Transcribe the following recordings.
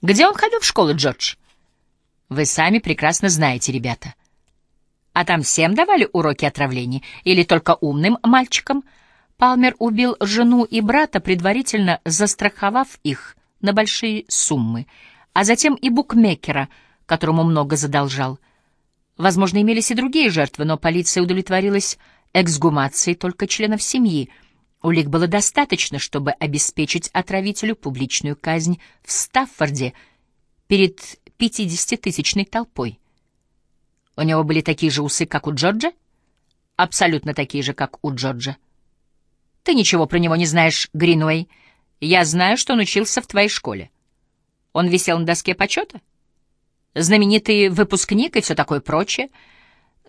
Где он ходил в школу, Джордж? Вы сами прекрасно знаете, ребята. А там всем давали уроки отравления? Или только умным мальчикам? Палмер убил жену и брата, предварительно застраховав их на большие суммы, а затем и букмекера, которому много задолжал. Возможно, имелись и другие жертвы, но полиция удовлетворилась эксгумацией только членов семьи. Улик было достаточно, чтобы обеспечить отравителю публичную казнь в Стаффорде перед пятидесятитысячной толпой. У него были такие же усы, как у Джорджа? Абсолютно такие же, как у Джорджа. Ты ничего про него не знаешь, Гринуэй. Я знаю, что он учился в твоей школе. Он висел на доске почета? знаменитый выпускник и все такое прочее.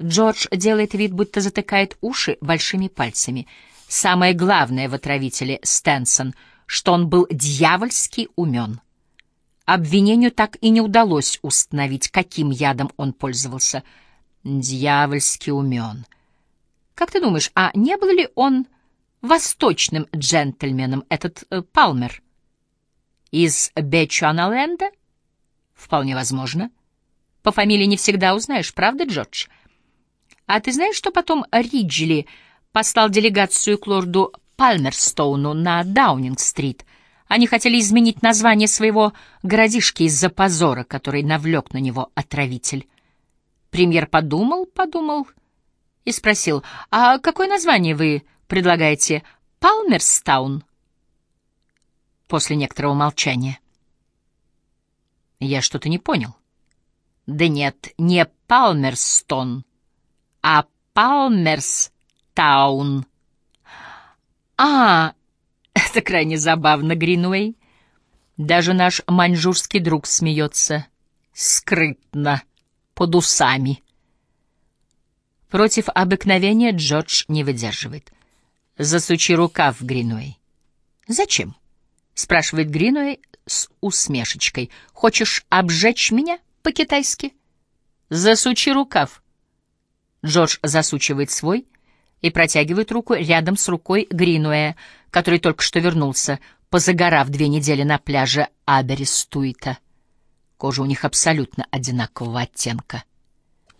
Джордж делает вид, будто затыкает уши большими пальцами. Самое главное в отравителе Стэнсон, что он был дьявольски умен. Обвинению так и не удалось установить, каким ядом он пользовался. Дьявольски умен. Как ты думаешь, а не был ли он восточным джентльменом, этот э, Палмер? Из Бечуаналенда? Вполне возможно. По фамилии не всегда узнаешь, правда, Джордж? А ты знаешь, что потом Риджли послал делегацию к лорду Пальмерстоуну на Даунинг-стрит? Они хотели изменить название своего городишки из-за позора, который навлек на него отравитель. Премьер подумал, подумал и спросил, «А какое название вы предлагаете? Палмерстаун?» После некоторого молчания. Я что-то не понял. Да нет, не Палмерстон, а Палмерстаун. А, это крайне забавно, Гринуэй. Даже наш маньчжурский друг смеется. Скрытно, под усами. Против обыкновения Джордж не выдерживает. Засучи рукав, Гринуэй. «Зачем?» — спрашивает Гринуэй с усмешечкой. «Хочешь обжечь меня по-китайски?» «Засучи рукав». Джордж засучивает свой и протягивает руку рядом с рукой Гринуэя, который только что вернулся, позагорав две недели на пляже Аберестуита. Кожа у них абсолютно одинакового оттенка.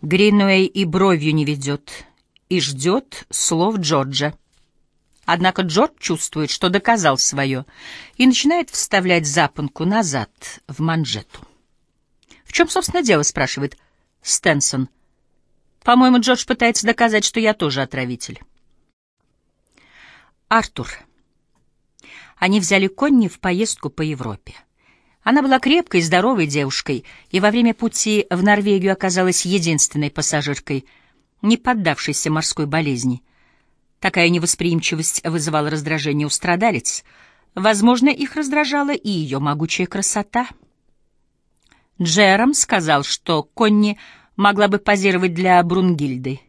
Гринуэй и бровью не ведет, и ждет слов Джорджа. Однако Джордж чувствует, что доказал свое, и начинает вставлять запонку назад в манжету. «В чем, собственно, дело?» — спрашивает Стэнсон. «По-моему, Джордж пытается доказать, что я тоже отравитель». Артур. Они взяли Конни в поездку по Европе. Она была крепкой, здоровой девушкой, и во время пути в Норвегию оказалась единственной пассажиркой, не поддавшейся морской болезни — Такая невосприимчивость вызывала раздражение у страдалец. Возможно, их раздражала и ее могучая красота. Джером сказал, что Конни могла бы позировать для Брунгильды.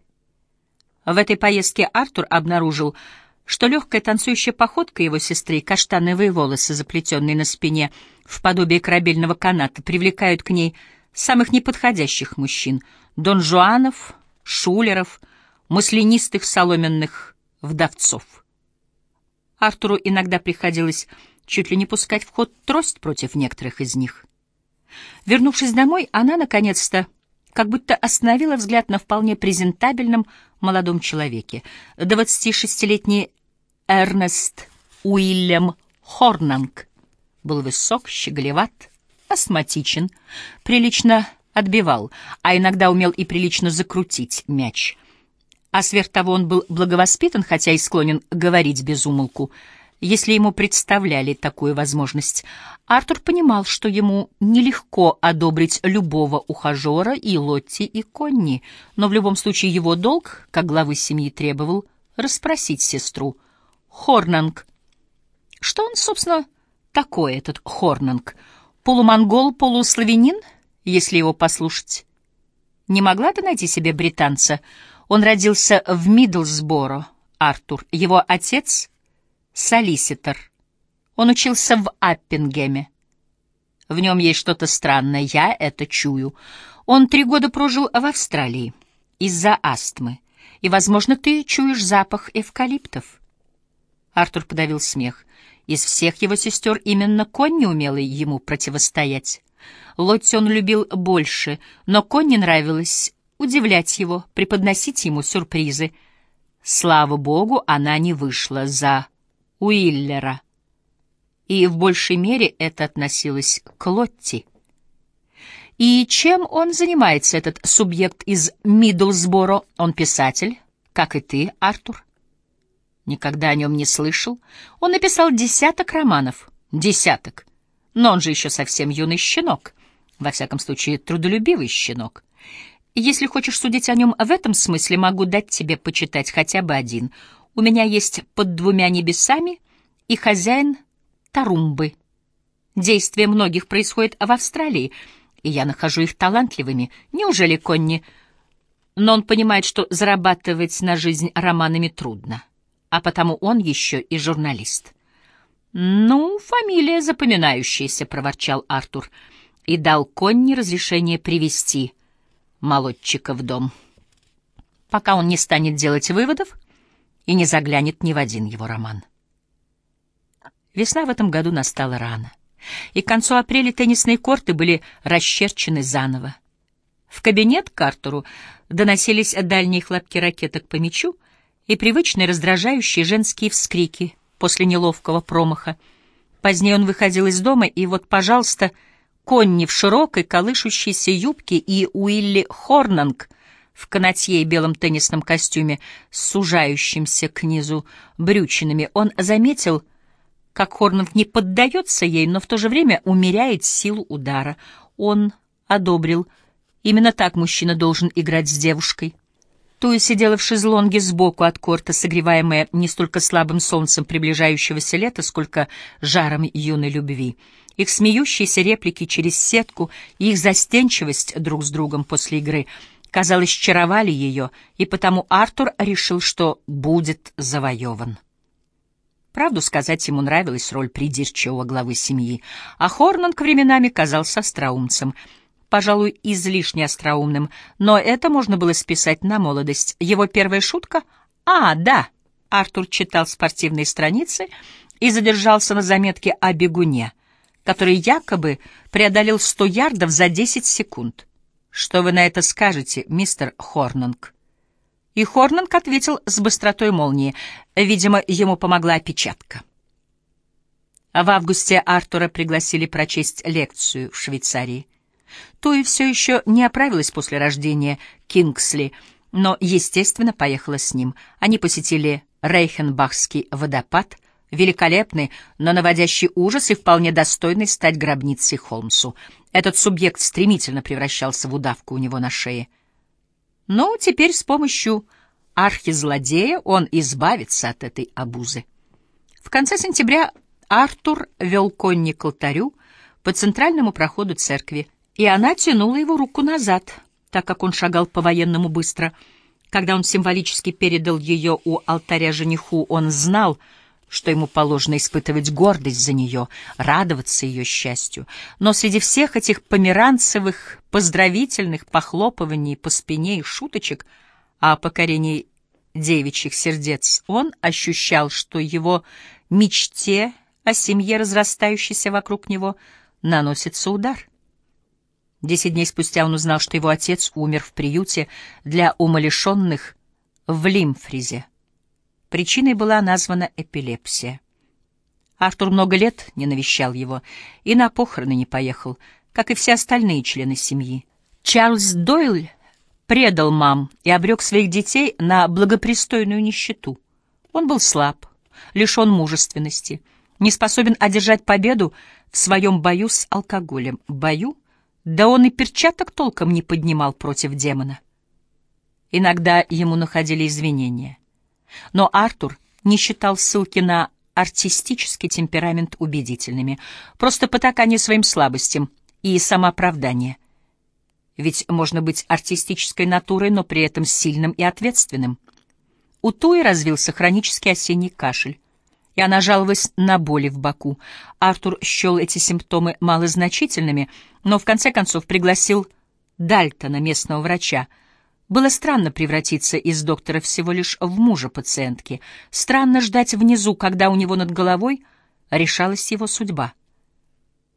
В этой поездке Артур обнаружил, что легкая танцующая походка его сестры каштановые волосы, заплетенные на спине в подобие корабельного каната, привлекают к ней самых неподходящих мужчин — Дон Жуанов, Шулеров, маслянистых соломенных вдовцов. Артуру иногда приходилось чуть ли не пускать в ход трость против некоторых из них. Вернувшись домой, она, наконец-то, как будто остановила взгляд на вполне презентабельном молодом человеке. 26-летний Эрнест Уильям Хорнанг был высок, щеголеват, астматичен, прилично отбивал, а иногда умел и прилично закрутить мяч — а сверх того он был благовоспитан, хотя и склонен говорить без умолку, если ему представляли такую возможность. Артур понимал, что ему нелегко одобрить любого ухажера и Лотти, и Конни, но в любом случае его долг, как главы семьи, требовал расспросить сестру. Хорнанг. Что он, собственно, такой, этот Хорнанг? Полумонгол, полуславянин, если его послушать? Не могла ты найти себе британца — он родился в Мидлсборо, Артур. Его отец — солиситор. Он учился в Аппингеме. В нем есть что-то странное, я это чую. Он три года прожил в Австралии из-за астмы, и, возможно, ты чуешь запах эвкалиптов. Артур подавил смех. Из всех его сестер именно Конни умела ему противостоять. Лотти он любил больше, но Конни нравилось удивлять его, преподносить ему сюрпризы. Слава богу, она не вышла за Уиллера. И в большей мере это относилось к Лотти. И чем он занимается, этот субъект из Мидлсборо? Он писатель, как и ты, Артур. Никогда о нем не слышал. Он написал десяток романов. Десяток. Но он же еще совсем юный щенок. Во всяком случае, трудолюбивый щенок. Если хочешь судить о нем в этом смысле, могу дать тебе почитать хотя бы один. У меня есть «Под двумя небесами» и «Хозяин Тарумбы». Действие многих происходит в Австралии — и я нахожу их талантливыми. Неужели Конни? Но он понимает, что зарабатывать на жизнь романами трудно, а потому он еще и журналист. «Ну, фамилия запоминающаяся», — проворчал Артур, и дал Конни разрешение привести молодчика в дом, пока он не станет делать выводов и не заглянет ни в один его роман. Весна в этом году настала рано и к концу апреля теннисные корты были расчерчены заново. В кабинет к Артуру доносились дальние хлопки ракеток по мячу и привычные раздражающие женские вскрики после неловкого промаха. Позднее он выходил из дома, и вот, пожалуйста, Конни в широкой колышущейся юбке и Уилли Хорнанг в канатье и белом теннисном костюме сужающимся к низу брючинами. Он заметил — как Хорнов не поддается ей, но в то же время умеряет силу удара. Он одобрил. Именно так мужчина должен играть с девушкой. Туя сидела в шезлонге сбоку от корта, согреваемая не столько слабым солнцем приближающегося лета, сколько жаром юной любви. Их смеющиеся реплики через сетку и их застенчивость друг с другом после игры, казалось, чаровали ее, и потому Артур решил, что будет завоеван. Правду сказать, ему нравилась роль придирчивого главы семьи, а Хорнанг временами казался остроумцем. Пожалуй, излишне остроумным, но это можно было списать на молодость. Его первая шутка — «А, да!» Артур читал спортивные страницы и задержался на заметке о бегуне, который якобы преодолел сто ярдов за десять секунд. «Что вы на это скажете, мистер Хорнанг?» И Хорнанг ответил с быстротой молнии. Видимо, ему помогла опечатка. В августе Артура пригласили прочесть лекцию в Швейцарии. Туи все еще не оправилась после рождения Кингсли, но, естественно, поехала с ним. Они посетили Рейхенбахский водопад, великолепный, но наводящий ужас и вполне достойный стать гробницей Холмсу. Этот субъект стремительно превращался в удавку у него на шее — но теперь с помощью архизлодея он избавится от этой обузы. В конце сентября Артур вел конни к алтарю по центральному проходу церкви, и она тянула его руку назад, так как он шагал по-военному быстро. Когда он символически передал ее у алтаря жениху, он знал — что ему положено испытывать гордость за нее, радоваться ее счастью. Но среди всех этих померанцевых, поздравительных похлопываний по спине и шуточек о покорении девичьих сердец он ощущал, что его мечте о семье, разрастающейся вокруг него, наносится удар. Десять дней спустя он узнал, что его отец умер в приюте для умалишенных в Лимфризе. Причиной была названа эпилепсия. Артур много лет не навещал его и на похороны не поехал, как и все остальные члены семьи. Чарльз Дойл предал мам и обрек своих детей на благопристойную нищету. Он был слаб, лишен мужественности, не способен одержать победу в своем бою с алкоголем. Бою? Да он и перчаток толком не поднимал против демона. Иногда ему находили извинения. Но Артур не считал ссылки на артистический темперамент убедительными, просто потакание своим слабостям и самооправдание. Ведь можно быть артистической натурой, но при этом сильным и ответственным. У Туи развился хронический осенний кашель, и она жаловалась на боли в боку. Артур счел эти симптомы малозначительными, но в конце концов пригласил Дальтона, местного врача, было странно превратиться из доктора всего лишь в мужа пациентки. Странно ждать внизу, когда у него над головой решалась его судьба.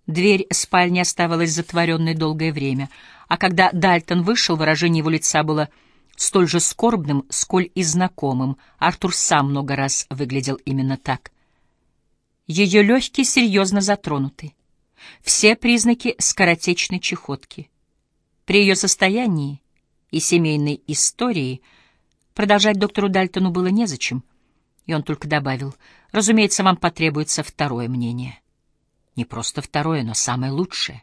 Дверь спальни оставалась затворенной долгое время, а когда Дальтон вышел, выражение его лица было столь же скорбным, сколь и знакомым. Артур сам много раз выглядел именно так. Ее легкие серьезно затронуты. Все признаки скоротечной чехотки. При ее состоянии и семейной истории продолжать доктору Дальтону было незачем, и он только добавил, разумеется, вам потребуется второе мнение. Не просто второе, но самое лучшее.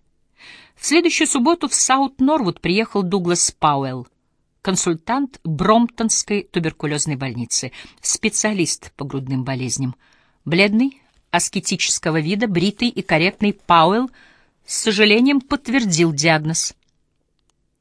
В следующую субботу в Саут-Норвуд приехал Дуглас Пауэлл, консультант Бромптонской туберкулезной больницы, специалист по грудным болезням. Бледный, аскетического вида, бритый и корректный Пауэлл с сожалением подтвердил диагноз.